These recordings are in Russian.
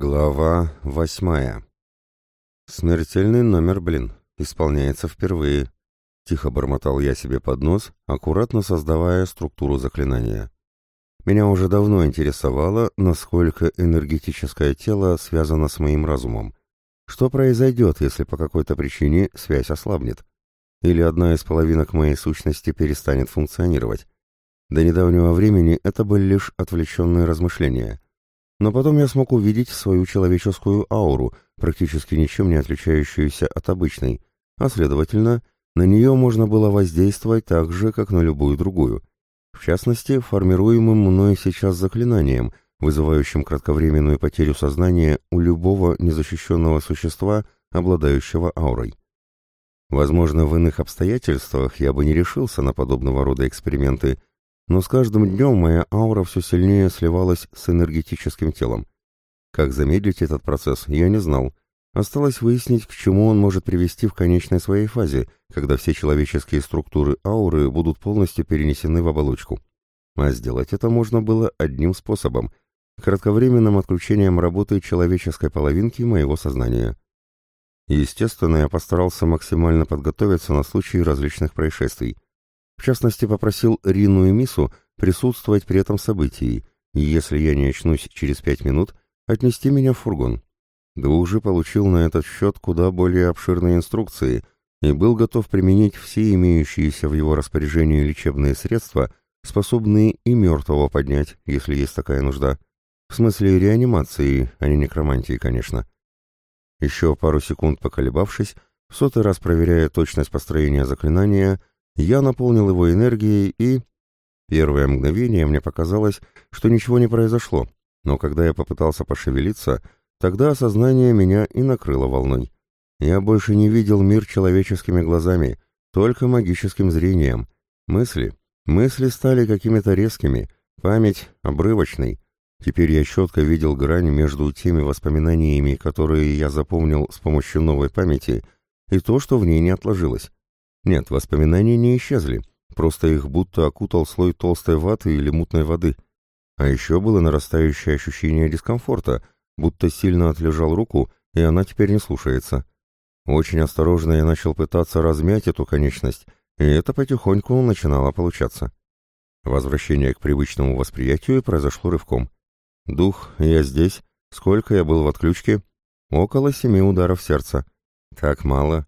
Глава восьмая. Смертельный номер, блин, исполняется впервые. Тихо бормотал я себе под нос, аккуратно создавая структуру заклинания. Меня уже давно интересовало, насколько энергетическое тело связано с моим разумом. Что произойдет, если по какой-то причине связь ослабнет? Или одна из половинок моей сущности перестанет функционировать? До недавнего времени это были лишь отвлеченные размышления — но потом я смог увидеть свою человеческую ауру, практически ничем не отличающуюся от обычной, а следовательно, на нее можно было воздействовать так же, как на любую другую. В частности, формируемым мною сейчас заклинанием, вызывающим кратковременную потерю сознания у любого незащищенного существа, обладающего аурой. Возможно, в иных обстоятельствах я бы не решился на подобного рода эксперименты, но с каждым днем моя аура все сильнее сливалась с энергетическим телом. Как замедлить этот процесс, я не знал. Осталось выяснить, к чему он может привести в конечной своей фазе, когда все человеческие структуры ауры будут полностью перенесены в оболочку. А сделать это можно было одним способом — кратковременным отключением работы человеческой половинки моего сознания. Естественно, я постарался максимально подготовиться на случай различных происшествий — в частности, попросил Рину и Мису присутствовать при этом событии, и если я не очнусь через пять минут, отнести меня в фургон. Двух же получил на этот счет куда более обширные инструкции и был готов применить все имеющиеся в его распоряжении лечебные средства, способные и мертвого поднять, если есть такая нужда. В смысле реанимации, а не некромантии, конечно. Еще пару секунд поколебавшись, в сотый раз проверяя точность построения заклинания, я наполнил его энергией и... Первое мгновение мне показалось, что ничего не произошло, но когда я попытался пошевелиться, тогда осознание меня и накрыло волной. Я больше не видел мир человеческими глазами, только магическим зрением. Мысли, мысли стали какими-то резкими, память обрывочной. Теперь я четко видел грань между теми воспоминаниями, которые я запомнил с помощью новой памяти, и то, что в ней не отложилось. Нет, воспоминания не исчезли, просто их будто окутал слой толстой ваты или мутной воды. А еще было нарастающее ощущение дискомфорта, будто сильно отлежал руку, и она теперь не слушается. Очень осторожно я начал пытаться размять эту конечность, и это потихоньку начинало получаться. Возвращение к привычному восприятию произошло рывком. Дух, я здесь. Сколько я был в отключке? Около семи ударов сердца. Так мало.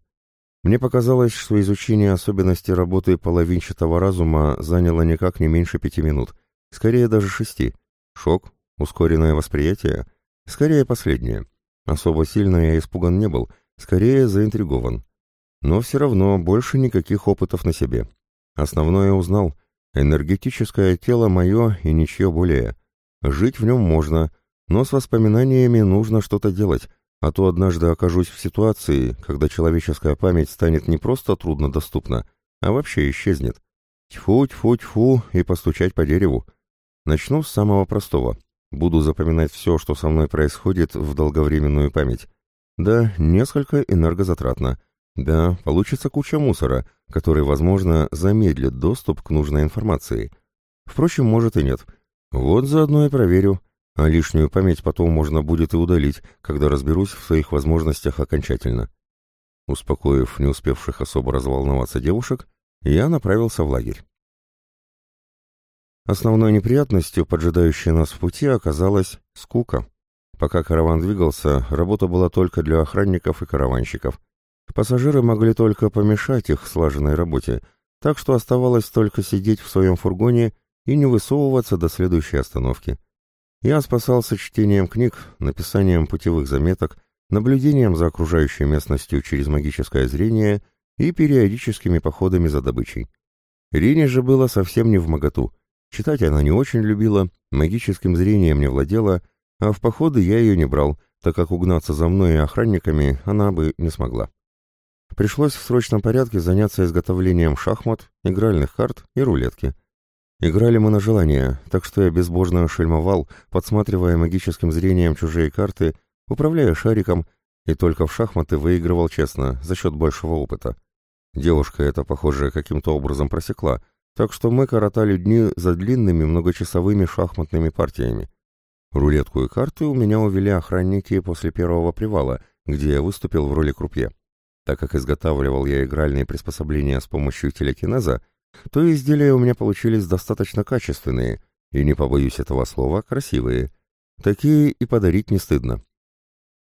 Мне показалось, что изучение особенностей работы половинчатого разума заняло никак не меньше пяти минут, скорее даже шести. Шок, ускоренное восприятие, скорее последнее. Особо сильно я испуган не был, скорее заинтригован. Но все равно больше никаких опытов на себе. Основное узнал. Энергетическое тело мое и ничего более. Жить в нем можно, но с воспоминаниями нужно что-то делать, а то однажды окажусь в ситуации, когда человеческая память станет не просто труднодоступна, а вообще исчезнет. Тьфу-тьфу-тьфу и постучать по дереву. Начну с самого простого. Буду запоминать все, что со мной происходит в долговременную память. Да, несколько энергозатратно. Да, получится куча мусора, который, возможно, замедлит доступ к нужной информации. Впрочем, может и нет. Вот заодно и проверю, а лишнюю память потом можно будет и удалить, когда разберусь в своих возможностях окончательно. Успокоив не успевших особо разволноваться девушек, я направился в лагерь. Основной неприятностью, поджидающей нас в пути, оказалась скука. Пока караван двигался, работа была только для охранников и караванщиков. Пассажиры могли только помешать их слаженной работе, так что оставалось только сидеть в своем фургоне и не высовываться до следующей остановки. Я спасался чтением книг, написанием путевых заметок, наблюдением за окружающей местностью через магическое зрение и периодическими походами за добычей. Рине же было совсем не в моготу. Читать она не очень любила, магическим зрением не владела, а в походы я ее не брал, так как угнаться за мной и охранниками она бы не смогла. Пришлось в срочном порядке заняться изготовлением шахмат, игральных карт и рулетки. Играли мы на желание, так что я безбожно шельмовал, подсматривая магическим зрением чужие карты, управляя шариком, и только в шахматы выигрывал честно, за счет большего опыта. Девушка это, похоже, каким-то образом просекла, так что мы коротали дни за длинными многочасовыми шахматными партиями. Рулетку и карты у меня увели охранники после первого привала, где я выступил в роли крупье. Так как изготавливал я игральные приспособления с помощью телекинеза, то изделия у меня получились достаточно качественные, и, не побоюсь этого слова, красивые. Такие и подарить не стыдно.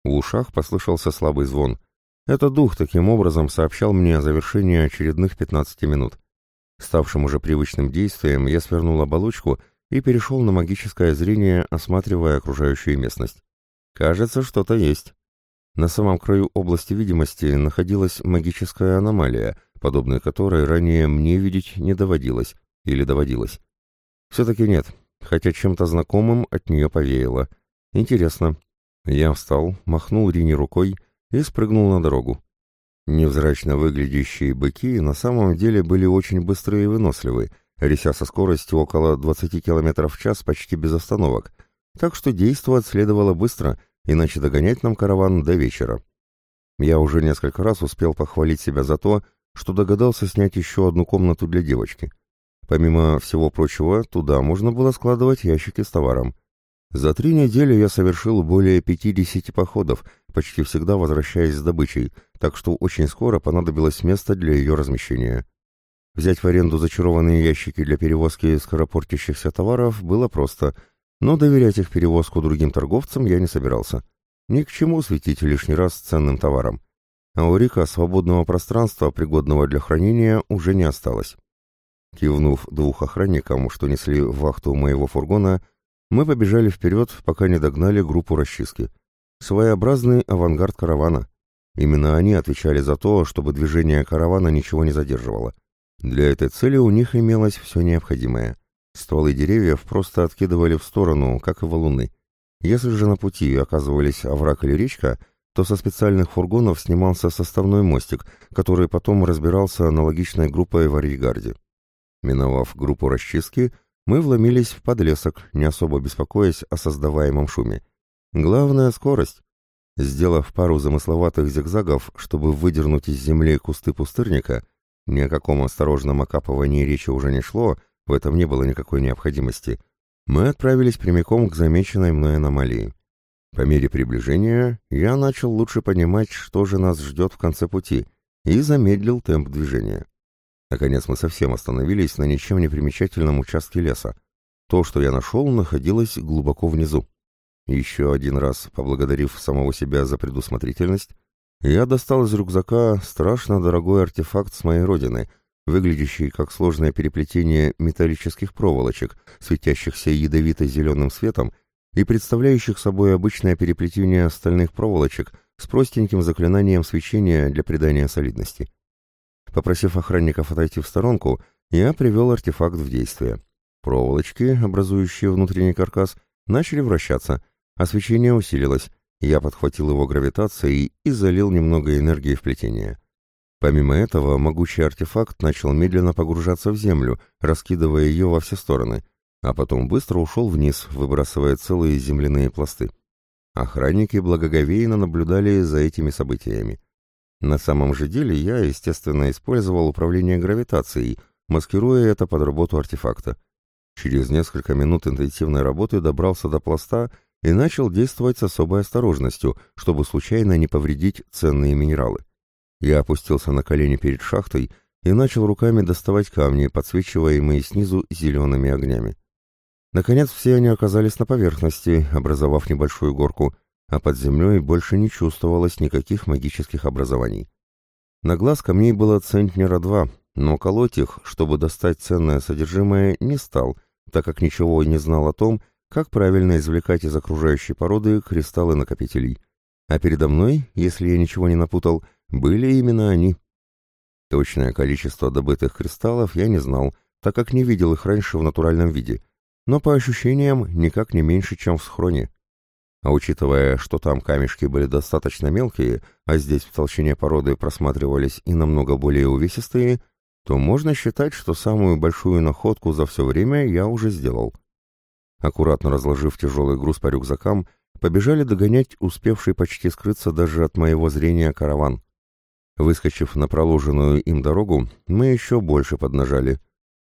В ушах послышался слабый звон. Это дух таким образом сообщал мне о завершении очередных 15 минут. Ставшим уже привычным действием, я свернул оболочку и перешел на магическое зрение, осматривая окружающую местность. Кажется, что-то есть. На самом краю области видимости находилась магическая аномалия, подобной которой ранее мне видеть не доводилось, или доводилось. Все-таки нет, хотя чем-то знакомым от нее повеяло. Интересно. Я встал, махнул Рине рукой и спрыгнул на дорогу. Невзрачно выглядящие быки на самом деле были очень быстрые и выносливые, реся со скоростью около 20 км в час почти без остановок, так что действовать следовало быстро, иначе догонять нам караван до вечера. Я уже несколько раз успел похвалить себя за то, что догадался снять еще одну комнату для девочки. Помимо всего прочего, туда можно было складывать ящики с товаром. За три недели я совершил более 50 походов, почти всегда возвращаясь с добычей, так что очень скоро понадобилось место для ее размещения. Взять в аренду зачарованные ящики для перевозки скоропортящихся товаров было просто, но доверять их перевозку другим торговцам я не собирался. Ни к чему светить лишний раз ценным товаром. А у Рика свободного пространства, пригодного для хранения, уже не осталось. Кивнув двух охранникам, что несли вахту моего фургона, мы побежали вперед, пока не догнали группу расчистки. Своеобразный авангард каравана. Именно они отвечали за то, чтобы движение каравана ничего не задерживало. Для этой цели у них имелось все необходимое. Стволы деревьев просто откидывали в сторону, как и валуны. Если же на пути оказывались овраг или речка, то со специальных фургонов снимался составной мостик, который потом разбирался аналогичной группой в арьегарде. Миновав группу расчистки, мы вломились в подлесок, не особо беспокоясь о создаваемом шуме. Главное — скорость. Сделав пару замысловатых зигзагов, чтобы выдернуть из земли кусты пустырника, ни о каком осторожном окапывании речи уже не шло, в этом не было никакой необходимости. Мы отправились прямиком к замеченной мной аномалии. По мере приближения я начал лучше понимать, что же нас ждет в конце пути, и замедлил темп движения. Наконец мы совсем остановились на ничем не примечательном участке леса. То, что я нашел, находилось глубоко внизу. Еще один раз, поблагодарив самого себя за предусмотрительность, я достал из рюкзака страшно дорогой артефакт с моей родины, выглядящий как сложное переплетение металлических проволочек, светящихся ядовито-зеленым светом и представляющих собой обычное переплетение стальных проволочек с простеньким заклинанием свечения для придания солидности. Попросив охранников отойти в сторонку, я привел артефакт в действие. Проволочки, образующие внутренний каркас, начали вращаться, а свечение усилилось, я подхватил его гравитацией и залил немного энергии в плетение. Помимо этого, могучий артефакт начал медленно погружаться в землю, раскидывая ее во все стороны, а потом быстро ушел вниз, выбрасывая целые земляные пласты. Охранники благоговейно наблюдали за этими событиями. На самом же деле я, естественно, использовал управление гравитацией, маскируя это под работу артефакта. Через несколько минут интенсивной работы добрался до пласта и начал действовать с особой осторожностью, чтобы случайно не повредить ценные минералы. Я опустился на колени перед шахтой и начал руками доставать камни, подсвечиваемые снизу зелеными огнями. Наконец все они оказались на поверхности, образовав небольшую горку, а под землей больше не чувствовалось никаких магических образований. На глаз камней было центнера два, но колоть их, чтобы достать ценное содержимое, не стал, так как ничего не знал о том, как правильно извлекать из окружающей породы кристаллы накопителей. А передо мной, если я ничего не напутал, были именно они. Точное количество добытых кристаллов я не знал, так как не видел их раньше в натуральном виде, но по ощущениям никак не меньше, чем в схроне. А учитывая, что там камешки были достаточно мелкие, а здесь в толщине породы просматривались и намного более увесистые, то можно считать, что самую большую находку за все время я уже сделал. Аккуратно разложив тяжелый груз по рюкзакам, побежали догонять успевший почти скрыться даже от моего зрения караван. Выскочив на проложенную им дорогу, мы еще больше поднажали.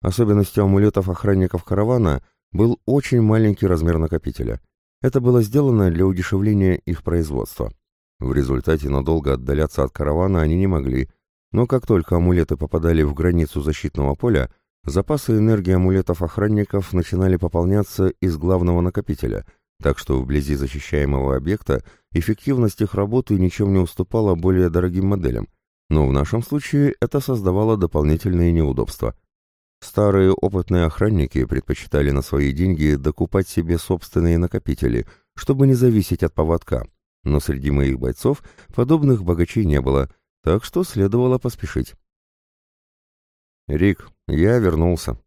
Особенностью амулетов охранников каравана был очень маленький размер накопителя. Это было сделано для удешевления их производства. В результате надолго отдаляться от каравана они не могли, но как только амулеты попадали в границу защитного поля, запасы энергии амулетов охранников начинали пополняться из главного накопителя, так что вблизи защищаемого объекта эффективность их работы ничем не уступала более дорогим моделям, но в нашем случае это создавало дополнительные неудобства. Старые опытные охранники предпочитали на свои деньги докупать себе собственные накопители, чтобы не зависеть от поводка, но среди моих бойцов подобных богачей не было, так что следовало поспешить. «Рик, я вернулся».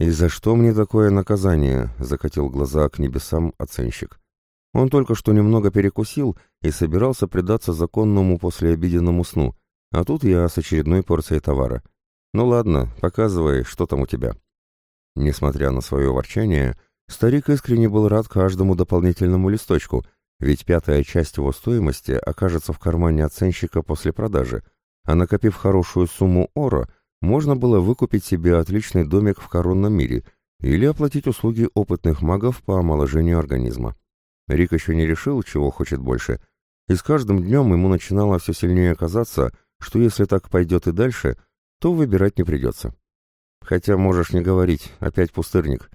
«И за что мне такое наказание?» — закатил глаза к небесам оценщик. Он только что немного перекусил и собирался предаться законному послеобеденному сну, а тут я с очередной порцией товара. «Ну ладно, показывай, что там у тебя». Несмотря на свое ворчание, старик искренне был рад каждому дополнительному листочку — ведь пятая часть его стоимости окажется в кармане оценщика после продажи, а накопив хорошую сумму ора, можно было выкупить себе отличный домик в коронном мире или оплатить услуги опытных магов по омоложению организма. Рик еще не решил, чего хочет больше, и с каждым днем ему начинало все сильнее казаться, что если так пойдет и дальше, то выбирать не придется. Хотя можешь не говорить, опять пустырник.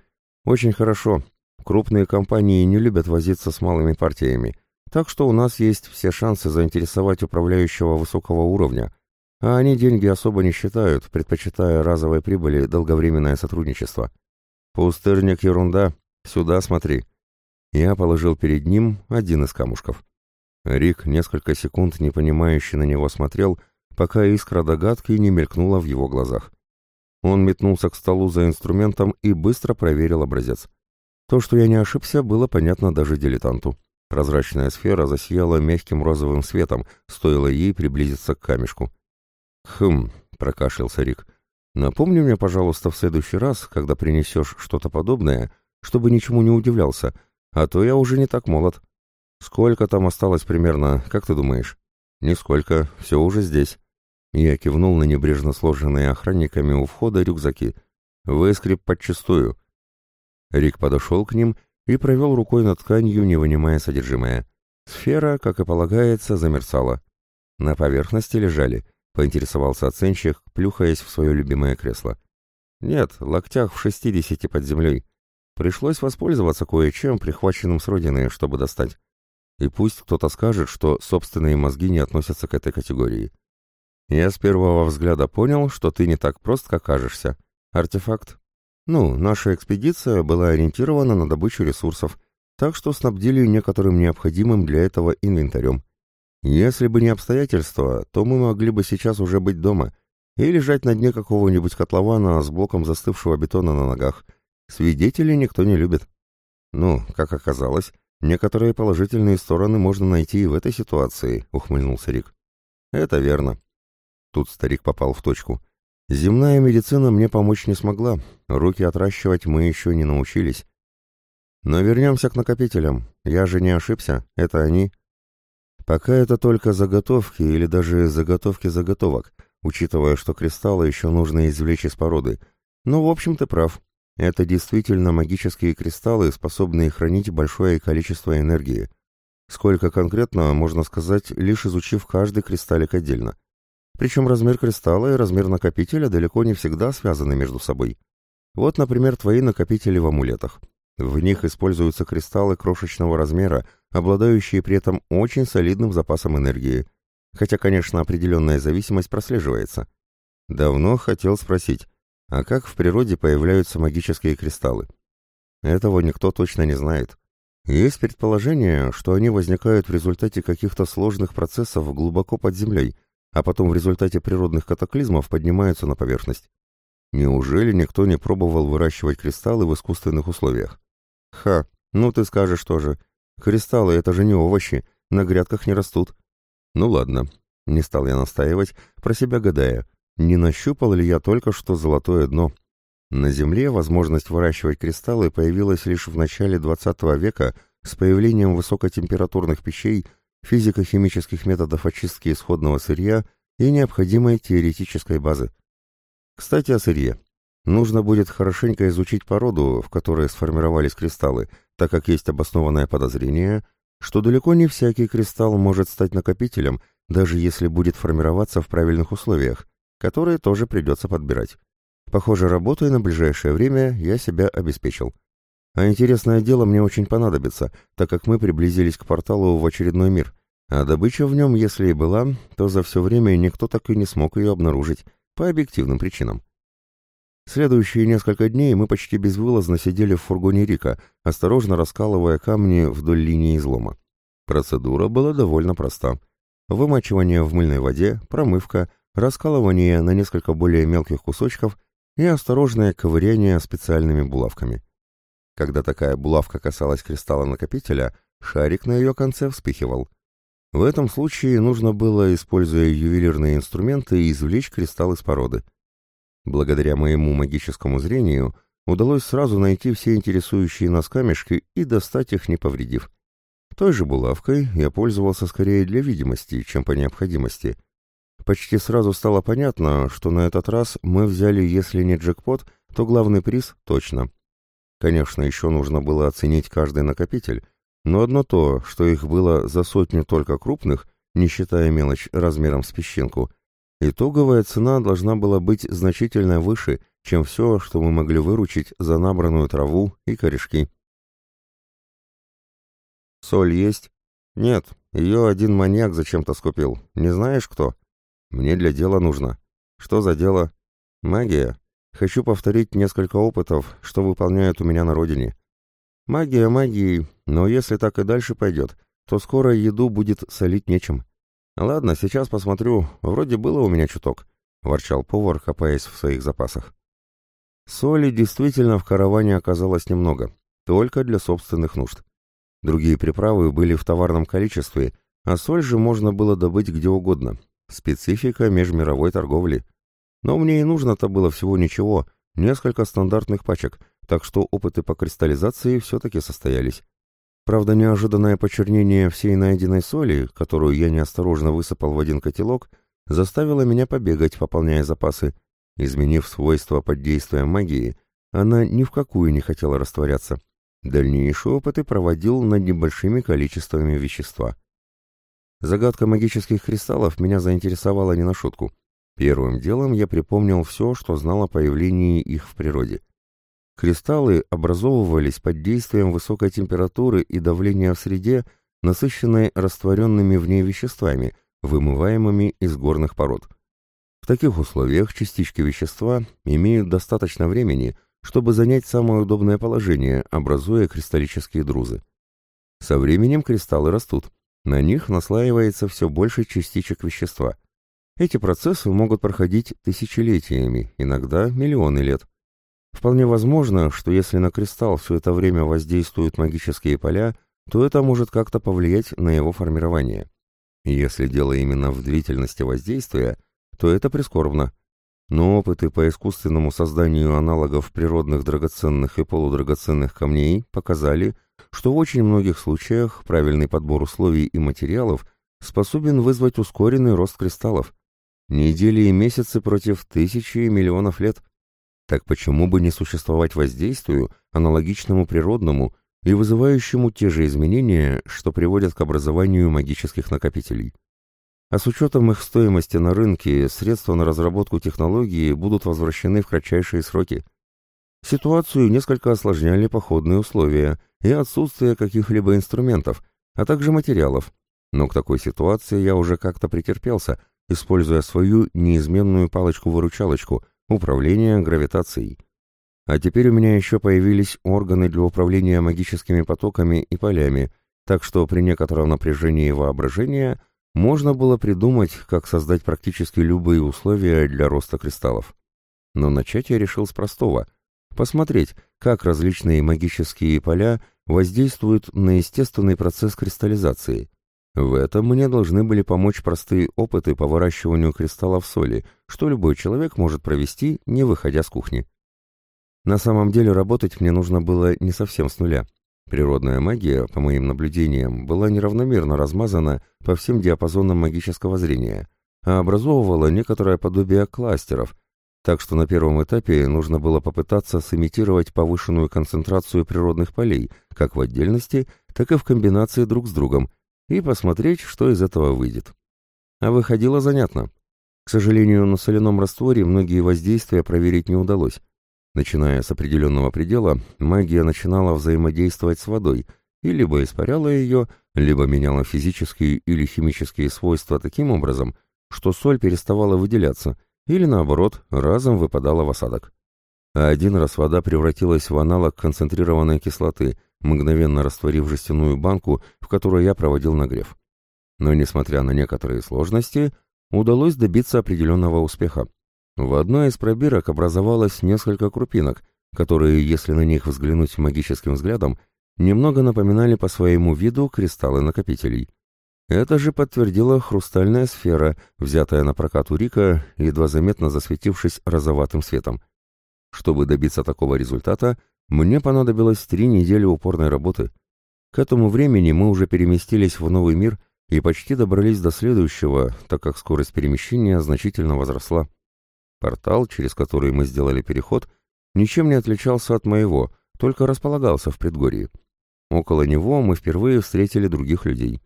Очень хорошо, Крупные компании не любят возиться с малыми партиями, так что у нас есть все шансы заинтересовать управляющего высокого уровня, а они деньги особо не считают, предпочитая разовой прибыли долговременное сотрудничество. Пустырник ерунда, сюда смотри. Я положил перед ним один из камушков. Рик несколько секунд непонимающе на него смотрел, пока искра догадки не мелькнула в его глазах. Он метнулся к столу за инструментом и быстро проверил образец. То, что я не ошибся, было понятно даже дилетанту. Прозрачная сфера засияла мягким розовым светом, стоило ей приблизиться к камешку. «Хм», — прокашлялся Рик, — «напомни мне, пожалуйста, в следующий раз, когда принесешь что-то подобное, чтобы ничему не удивлялся, а то я уже не так молод. Сколько там осталось примерно, как ты думаешь?» «Нисколько, все уже здесь». Я кивнул на небрежно сложенные охранниками у входа рюкзаки. «Выскреб подчистую. Рик подошел к ним и провел рукой над тканью, не вынимая содержимое. Сфера, как и полагается, замерцала. На поверхности лежали, поинтересовался оценщик, плюхаясь в свое любимое кресло. Нет, локтях в шестидесяти под землей. Пришлось воспользоваться кое-чем, прихваченным с родины, чтобы достать. И пусть кто-то скажет, что собственные мозги не относятся к этой категории. Я с первого взгляда понял, что ты не так прост, как кажешься. Артефакт ну, наша экспедиция была ориентирована на добычу ресурсов, так что снабдили некоторым необходимым для этого инвентарем. Если бы не обстоятельства, то мы могли бы сейчас уже быть дома и лежать на дне какого-нибудь котлована с блоком застывшего бетона на ногах. Свидетелей никто не любит. Ну, как оказалось, некоторые положительные стороны можно найти и в этой ситуации, ухмыльнулся Рик. Это верно. Тут старик попал в точку. Земная медицина мне помочь не смогла, руки отращивать мы еще не научились. Но вернемся к накопителям. Я же не ошибся, это они. Пока это только заготовки или даже заготовки заготовок, учитывая, что кристаллы еще нужно извлечь из породы. Но, в общем, ты прав. Это действительно магические кристаллы, способные хранить большое количество энергии. Сколько конкретно, можно сказать, лишь изучив каждый кристаллик отдельно. Причем размер кристалла и размер накопителя далеко не всегда связаны между собой. Вот, например, твои накопители в амулетах. В них используются кристаллы крошечного размера, обладающие при этом очень солидным запасом энергии. Хотя, конечно, определенная зависимость прослеживается. Давно хотел спросить, а как в природе появляются магические кристаллы? Этого никто точно не знает. Есть предположение, что они возникают в результате каких-то сложных процессов глубоко под землей, а потом в результате природных катаклизмов поднимаются на поверхность. Неужели никто не пробовал выращивать кристаллы в искусственных условиях? Ха, ну ты скажешь тоже. Кристаллы — это же не овощи, на грядках не растут. Ну ладно, не стал я настаивать, про себя гадая, не нащупал ли я только что золотое дно. На Земле возможность выращивать кристаллы появилась лишь в начале XX века с появлением высокотемпературных печей физико-химических методов очистки исходного сырья и необходимой теоретической базы. Кстати, о сырье. нужно будет хорошенько изучить породу, в которой сформировались кристаллы, так как есть обоснованное подозрение, что далеко не всякий кристалл может стать накопителем, даже если будет формироваться в правильных условиях, которые тоже придется подбирать. Похоже, работой на ближайшее время я себя обеспечил. А интересное дело мне очень понадобится, так как мы приблизились к порталу в очередной мир, а добыча в нем, если и была, то за все время никто так и не смог ее обнаружить, по объективным причинам. Следующие несколько дней мы почти безвылазно сидели в фургоне Рика, осторожно раскалывая камни вдоль линии излома. Процедура была довольно проста. Вымачивание в мыльной воде, промывка, раскалывание на несколько более мелких кусочков и осторожное ковыряние специальными булавками. Когда такая булавка касалась кристалла накопителя, шарик на ее конце вспыхивал. В этом случае нужно было, используя ювелирные инструменты, извлечь кристалл из породы. Благодаря моему магическому зрению удалось сразу найти все интересующие нас камешки и достать их, не повредив. Той же булавкой я пользовался скорее для видимости, чем по необходимости. Почти сразу стало понятно, что на этот раз мы взяли, если не джекпот, то главный приз точно. Конечно, еще нужно было оценить каждый накопитель, но одно то, что их было за сотню только крупных, не считая мелочь размером с песчинку – Итоговая цена должна была быть значительно выше, чем все, что мы могли выручить за набранную траву и корешки. «Соль есть?» «Нет, ее один маньяк зачем-то скупил. Не знаешь, кто?» «Мне для дела нужно». «Что за дело?» «Магия. Хочу повторить несколько опытов, что выполняют у меня на родине». «Магия магией, но если так и дальше пойдет, то скоро еду будет солить нечем». «Ладно, сейчас посмотрю. Вроде было у меня чуток», — ворчал повар, копаясь в своих запасах. Соли действительно в караване оказалось немного, только для собственных нужд. Другие приправы были в товарном количестве, а соль же можно было добыть где угодно. Специфика межмировой торговли. Но мне и нужно-то было всего ничего, несколько стандартных пачек, так что опыты по кристаллизации все-таки состоялись. Правда, неожиданное почернение всей найденной соли, которую я неосторожно высыпал в один котелок, заставило меня побегать, пополняя запасы. Изменив свойства под действием магии, она ни в какую не хотела растворяться. Дальнейшие опыты проводил над небольшими количествами вещества. Загадка магических кристаллов меня заинтересовала не на шутку. Первым делом я припомнил все, что знал о появлении их в природе. Кристаллы образовывались под действием высокой температуры и давления в среде, насыщенной растворенными в ней веществами, вымываемыми из горных пород. В таких условиях частички вещества имеют достаточно времени, чтобы занять самое удобное положение, образуя кристаллические друзы. Со временем кристаллы растут, на них наслаивается все больше частичек вещества. Эти процессы могут проходить тысячелетиями, иногда миллионы лет. Вполне возможно, что если на кристалл все это время воздействуют магические поля, то это может как-то повлиять на его формирование. Если дело именно в длительности воздействия, то это прискорбно. Но опыты по искусственному созданию аналогов природных драгоценных и полудрагоценных камней показали, что в очень многих случаях правильный подбор условий и материалов способен вызвать ускоренный рост кристаллов. Недели и месяцы против тысячи и миллионов лет – так почему бы не существовать воздействию, аналогичному природному и вызывающему те же изменения, что приводят к образованию магических накопителей? А с учетом их стоимости на рынке, средства на разработку технологии будут возвращены в кратчайшие сроки. Ситуацию несколько осложняли походные условия и отсутствие каких-либо инструментов, а также материалов. Но к такой ситуации я уже как-то претерпелся, используя свою неизменную палочку-выручалочку – управление гравитацией. А теперь у меня еще появились органы для управления магическими потоками и полями, так что при некотором напряжении воображения можно было придумать, как создать практически любые условия для роста кристаллов. Но начать я решил с простого – посмотреть, как различные магические поля воздействуют на естественный процесс кристаллизации, в этом мне должны были помочь простые опыты по выращиванию кристаллов соли, что любой человек может провести, не выходя с кухни. На самом деле работать мне нужно было не совсем с нуля. Природная магия, по моим наблюдениям, была неравномерно размазана по всем диапазонам магического зрения, а образовывала некоторое подобие кластеров, Так что на первом этапе нужно было попытаться сымитировать повышенную концентрацию природных полей, как в отдельности, так и в комбинации друг с другом, и посмотреть, что из этого выйдет. А выходило занятно. К сожалению, на соляном растворе многие воздействия проверить не удалось. Начиная с определенного предела, магия начинала взаимодействовать с водой и либо испаряла ее, либо меняла физические или химические свойства таким образом, что соль переставала выделяться, или наоборот, разом выпадала в осадок. А один раз вода превратилась в аналог концентрированной кислоты, мгновенно растворив жестяную банку, в которой я проводил нагрев. Но, несмотря на некоторые сложности, удалось добиться определенного успеха. В одной из пробирок образовалось несколько крупинок, которые, если на них взглянуть магическим взглядом, немного напоминали по своему виду кристаллы накопителей. Это же подтвердила хрустальная сфера, взятая на прокат у Рика, едва заметно засветившись розоватым светом. Чтобы добиться такого результата, мне понадобилось три недели упорной работы. К этому времени мы уже переместились в новый мир и почти добрались до следующего, так как скорость перемещения значительно возросла. Портал, через который мы сделали переход, ничем не отличался от моего, только располагался в предгорье. Около него мы впервые встретили других людей.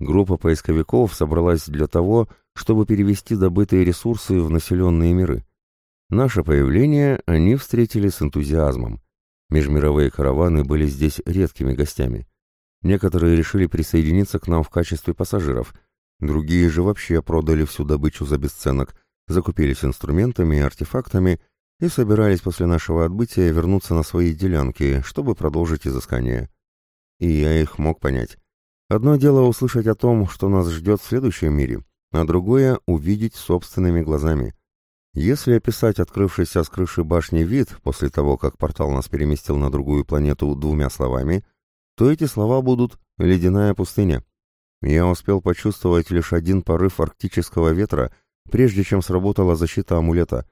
Группа поисковиков собралась для того, чтобы перевести добытые ресурсы в населенные миры. Наше появление они встретили с энтузиазмом. Межмировые караваны были здесь редкими гостями. Некоторые решили присоединиться к нам в качестве пассажиров, другие же вообще продали всю добычу за бесценок, закупились инструментами и артефактами и собирались после нашего отбытия вернуться на свои делянки, чтобы продолжить изыскание. И я их мог понять. Одно дело услышать о том, что нас ждет в следующем мире, а другое — увидеть собственными глазами. Если описать открывшийся с крыши башни вид после того, как портал нас переместил на другую планету двумя словами — то эти слова будут «ледяная пустыня». Я успел почувствовать лишь один порыв арктического ветра, прежде чем сработала защита амулета.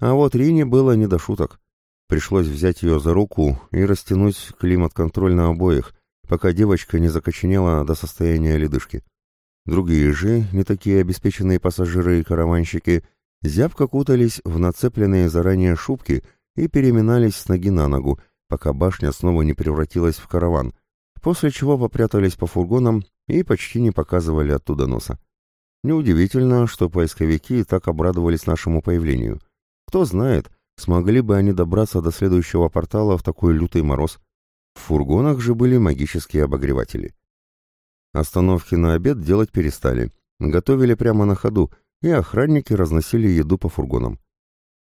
А вот Рине было не до шуток. Пришлось взять ее за руку и растянуть климат-контроль на обоих, пока девочка не закоченела до состояния ледышки. Другие же, не такие обеспеченные пассажиры и караванщики, зябко кутались в нацепленные заранее шубки и переминались с ноги на ногу, пока башня снова не превратилась в караван — после чего попрятались по фургонам и почти не показывали оттуда носа. Неудивительно, что поисковики так обрадовались нашему появлению. Кто знает, смогли бы они добраться до следующего портала в такой лютый мороз. В фургонах же были магические обогреватели. Остановки на обед делать перестали. Готовили прямо на ходу, и охранники разносили еду по фургонам.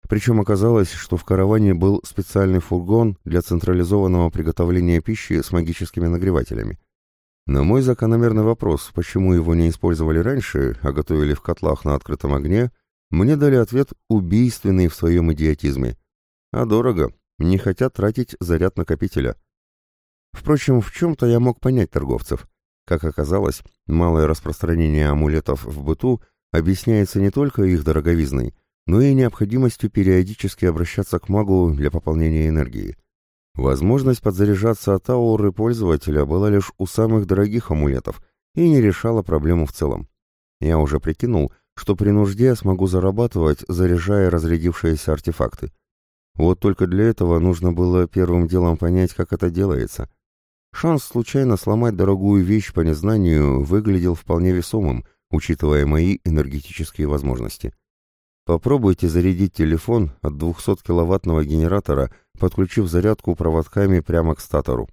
Причем оказалось, что в караване был специальный фургон для централизованного приготовления пищи с магическими нагревателями. На мой закономерный вопрос, почему его не использовали раньше, а готовили в котлах на открытом огне, мне дали ответ убийственный в своем идиотизме. А дорого, не хотят тратить заряд накопителя. Впрочем, в чем-то я мог понять торговцев. Как оказалось, малое распространение амулетов в быту объясняется не только их дороговизной, но и необходимостью периодически обращаться к магу для пополнения энергии. Возможность подзаряжаться от ауры пользователя была лишь у самых дорогих амулетов и не решала проблему в целом. Я уже прикинул, что при нужде смогу зарабатывать, заряжая разрядившиеся артефакты. Вот только для этого нужно было первым делом понять, как это делается. Шанс случайно сломать дорогую вещь по незнанию выглядел вполне весомым, учитывая мои энергетические возможности. Попробуйте зарядить телефон от 200-киловаттного генератора, подключив зарядку проводками прямо к статору.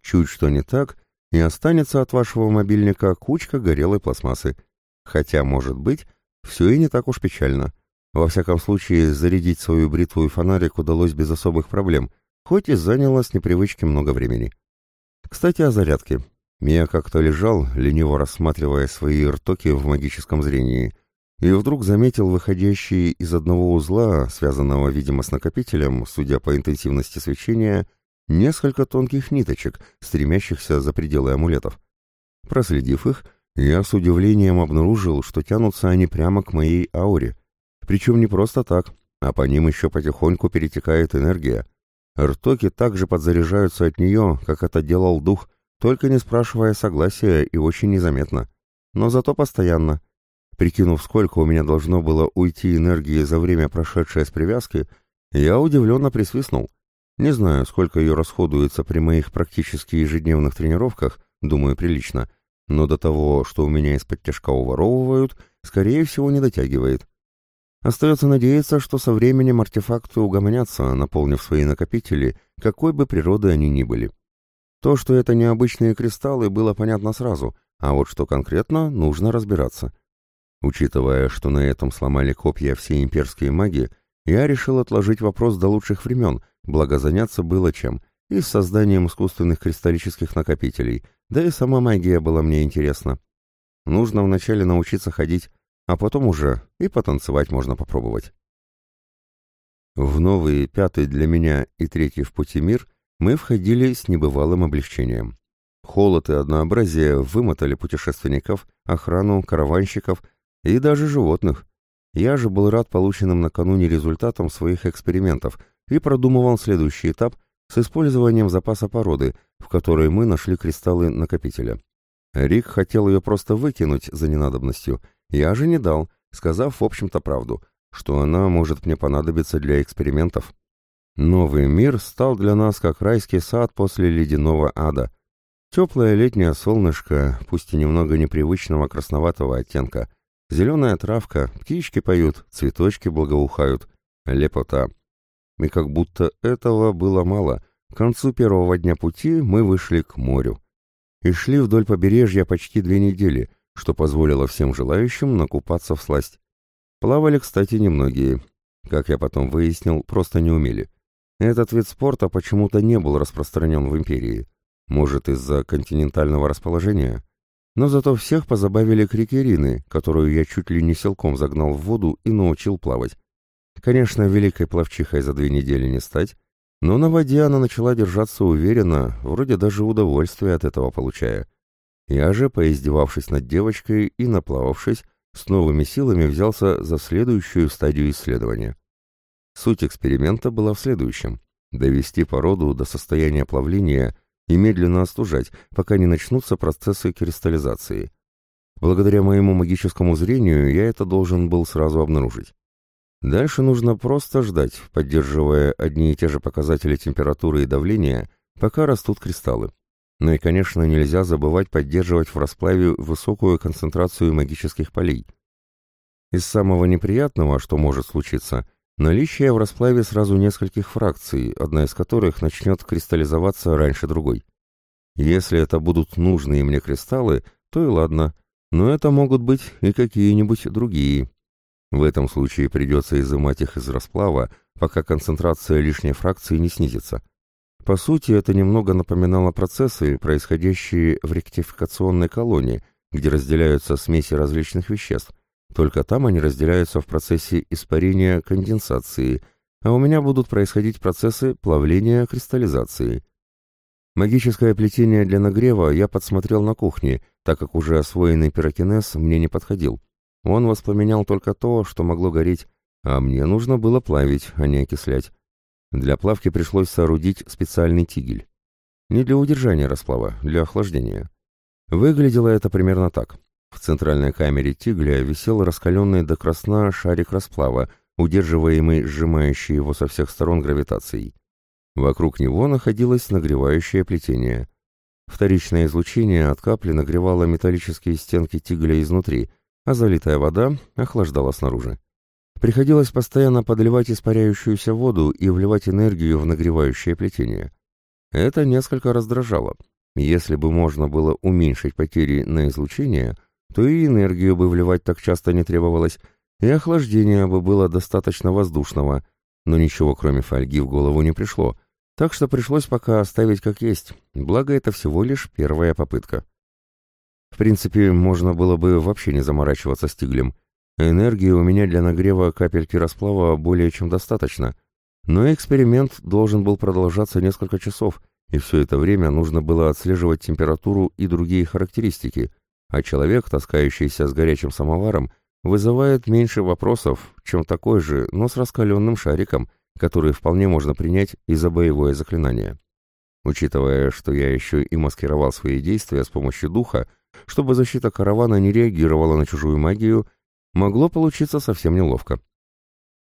Чуть что не так, и останется от вашего мобильника кучка горелой пластмассы. Хотя, может быть, все и не так уж печально. Во всяком случае, зарядить свою бритву и фонарик удалось без особых проблем, хоть и заняло с непривычки много времени. Кстати, о зарядке. Я как-то лежал, лениво рассматривая свои ртоки в магическом зрении, и вдруг заметил выходящие из одного узла, связанного, видимо, с накопителем, судя по интенсивности свечения, несколько тонких ниточек, стремящихся за пределы амулетов. Проследив их, я с удивлением обнаружил, что тянутся они прямо к моей ауре. Причем не просто так, а по ним еще потихоньку перетекает энергия. Ртоки также подзаряжаются от нее, как это делал дух, только не спрашивая согласия и очень незаметно. Но зато постоянно — Прикинув, сколько у меня должно было уйти энергии за время прошедшей с привязки, я удивленно присвистнул. Не знаю, сколько ее расходуется при моих практически ежедневных тренировках, думаю, прилично, но до того, что у меня из-под тяжка уворовывают, скорее всего, не дотягивает. Остается надеяться, что со временем артефакты угомонятся, наполнив свои накопители, какой бы природы они ни были. То, что это необычные кристаллы, было понятно сразу, а вот что конкретно, нужно разбираться. Учитывая, что на этом сломали копья все имперские маги, я решил отложить вопрос до лучших времен, благо заняться было чем, и с созданием искусственных кристаллических накопителей, да и сама магия была мне интересна. Нужно вначале научиться ходить, а потом уже и потанцевать можно попробовать. В новый, пятый для меня и третий в пути мир мы входили с небывалым облегчением. Холод и однообразие вымотали путешественников, охрану, караванщиков и даже животных. Я же был рад полученным накануне результатам своих экспериментов и продумывал следующий этап с использованием запаса породы, в которой мы нашли кристаллы накопителя. Рик хотел ее просто выкинуть за ненадобностью, я же не дал, сказав, в общем-то, правду, что она может мне понадобиться для экспериментов. Новый мир стал для нас как райский сад после ледяного ада. Теплое летнее солнышко, пусть и немного непривычного красноватого оттенка. Зеленая травка, птички поют, цветочки благоухают. Лепота. И как будто этого было мало, к концу первого дня пути мы вышли к морю. И шли вдоль побережья почти две недели — что позволило всем желающим накупаться в сласть. Плавали, кстати, немногие. Как я потом выяснил, просто не умели. Этот вид спорта почему-то не был распространен в империи. Может, из-за континентального расположения? Но зато всех позабавили крики которую я чуть ли не силком загнал в воду и научил плавать. Конечно, великой пловчихой за две недели не стать, но на воде она начала держаться уверенно, вроде даже удовольствие от этого получая. Я же, поиздевавшись над девочкой и наплававшись, с новыми силами взялся за следующую стадию исследования. Суть эксперимента была в следующем – довести породу до состояния плавления и медленно остужать, пока не начнутся процессы кристаллизации. Благодаря моему магическому зрению я это должен был сразу обнаружить. Дальше нужно просто ждать, поддерживая одни и те же показатели температуры и давления, пока растут кристаллы. Ну и, конечно, нельзя забывать поддерживать в расплаве высокую концентрацию магических полей. Из самого неприятного, что может случиться, наличие в расплаве сразу нескольких фракций, одна из которых начнет кристаллизоваться раньше другой. Если это будут нужные мне кристаллы, то и ладно, но это могут быть и какие-нибудь другие. В этом случае придется изымать их из расплава, пока концентрация лишней фракции не снизится. По сути, это немного напоминало процессы, происходящие в ректификационной колонии, где разделяются смеси различных веществ, только там они разделяются в процессе испарения конденсации, а у меня будут происходить процессы плавления кристаллизации. Магическое плетение для нагрева я подсмотрел на кухне, так как уже освоенный пирокинез мне не подходил. Он воспламенял только то, что могло гореть, а мне нужно было плавить, а не окислять. Для плавки пришлось соорудить специальный тигель. Не для удержания расплава, для охлаждения. Выглядело это примерно так. В центральной камере тигля висел раскаленный до красна шарик расплава, удерживаемый сжимающий его со всех сторон гравитацией. Вокруг него находилось нагревающее плетение. Вторичное излучение от капли нагревало металлические стенки тигля изнутри, а залитая вода охлаждала снаружи. Приходилось постоянно подливать испаряющуюся воду и вливать энергию в нагревающее плетение. Это несколько раздражало. Если бы можно было уменьшить потери на излучение, то и энергию бы вливать так часто не требовалось, и охлаждение бы было достаточно воздушного, но ничего кроме фольги в голову не пришло, так что пришлось пока оставить как есть, благо это всего лишь первая попытка. В принципе, можно было бы вообще не заморачиваться стиглем, Энергии у меня для нагрева капельки расплава более чем достаточно, но эксперимент должен был продолжаться несколько часов, и все это время нужно было отслеживать температуру и другие характеристики, а человек, таскающийся с горячим самоваром, вызывает меньше вопросов, чем такой же, но с раскаленным шариком, который вполне можно принять и за боевое заклинание. Учитывая, что я еще и маскировал свои действия с помощью духа, чтобы защита каравана не реагировала на чужую магию, могло получиться совсем неловко.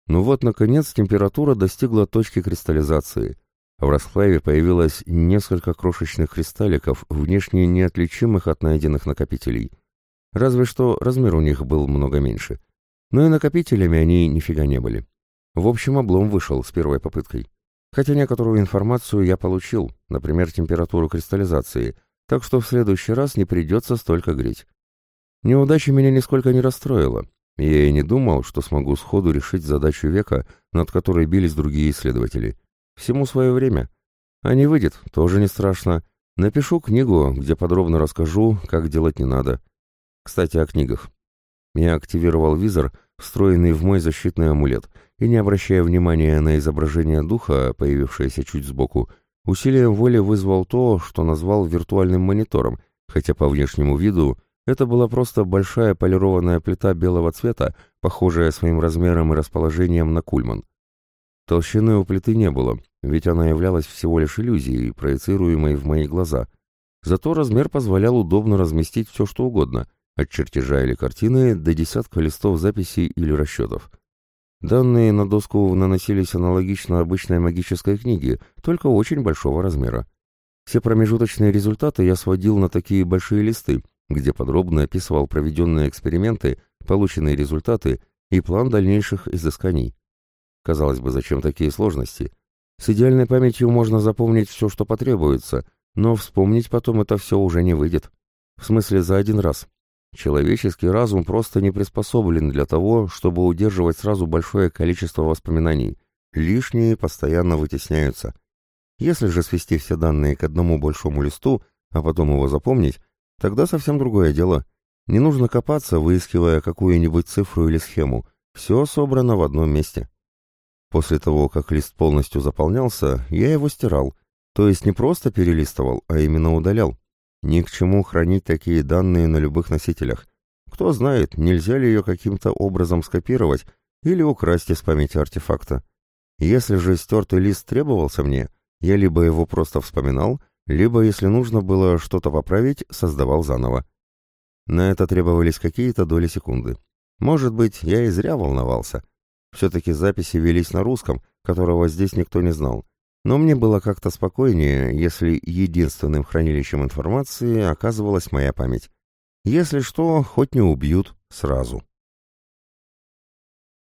Ну вот, наконец, температура достигла точки кристаллизации. В расплаве появилось несколько крошечных кристалликов, внешне неотличимых от найденных накопителей. Разве что размер у них был много меньше. Но и накопителями они нифига не были. В общем, облом вышел с первой попыткой. Хотя некоторую информацию я получил, например, температуру кристаллизации, так что в следующий раз не придется столько греть. Неудача меня нисколько не расстроила. Я и не думал, что смогу сходу решить задачу века, над которой бились другие исследователи. Всему свое время. А не выйдет, тоже не страшно. Напишу книгу, где подробно расскажу, как делать не надо. Кстати, о книгах. Я активировал визор, встроенный в мой защитный амулет, и, не обращая внимания на изображение духа, появившееся чуть сбоку, усилием воли вызвал то, что назвал виртуальным монитором, хотя по внешнему виду это была просто большая полированная плита белого цвета, похожая своим размером и расположением на кульман. Толщины у плиты не было, ведь она являлась всего лишь иллюзией, проецируемой в мои глаза. Зато размер позволял удобно разместить все что угодно, от чертежа или картины до десятка листов записей или расчетов. Данные на доску наносились аналогично обычной магической книге, только очень большого размера. Все промежуточные результаты я сводил на такие большие листы, где подробно описывал проведенные эксперименты, полученные результаты и план дальнейших изысканий. Казалось бы, зачем такие сложности? С идеальной памятью можно запомнить все, что потребуется, но вспомнить потом это все уже не выйдет. В смысле, за один раз. Человеческий разум просто не приспособлен для того, чтобы удерживать сразу большое количество воспоминаний. Лишние постоянно вытесняются. Если же свести все данные к одному большому листу, а потом его запомнить, Тогда совсем другое дело. Не нужно копаться, выискивая какую-нибудь цифру или схему. Все собрано в одном месте. После того, как лист полностью заполнялся, я его стирал. То есть не просто перелистывал, а именно удалял. Ни к чему хранить такие данные на любых носителях. Кто знает, нельзя ли ее каким-то образом скопировать или украсть из памяти артефакта. Если же стертый лист требовался мне, я либо его просто вспоминал, либо, если нужно было что-то поправить, создавал заново. На это требовались какие-то доли секунды. Может быть, я и зря волновался. Все-таки записи велись на русском, которого здесь никто не знал. Но мне было как-то спокойнее, если единственным хранилищем информации оказывалась моя память. Если что, хоть не убьют сразу.